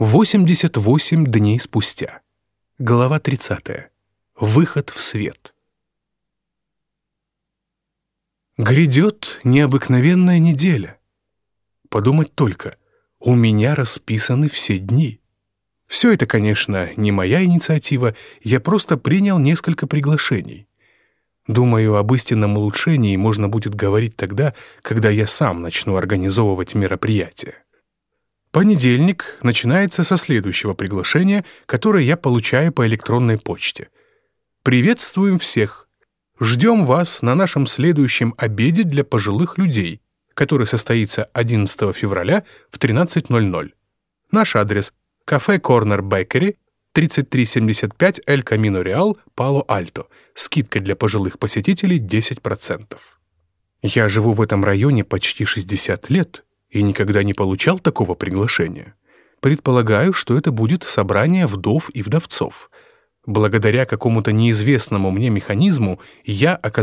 88 дней спустя. Глава 30. Выход в свет. Грядет необыкновенная неделя. Подумать только, у меня расписаны все дни. Все это, конечно, не моя инициатива, я просто принял несколько приглашений. Думаю, об истинном улучшении можно будет говорить тогда, когда я сам начну организовывать мероприятия. Понедельник начинается со следующего приглашения, которое я получаю по электронной почте. Приветствуем всех. Ждем вас на нашем следующем обеде для пожилых людей, который состоится 11 февраля в 13.00. Наш адрес – кафе Корнер Беккери, 3375 Эль Камино Реал, Пало-Альто. Скидка для пожилых посетителей 10%. Я живу в этом районе почти 60 лет – и никогда не получал такого приглашения. Предполагаю, что это будет собрание вдов и вдовцов. Благодаря какому-то неизвестному мне механизму я оказался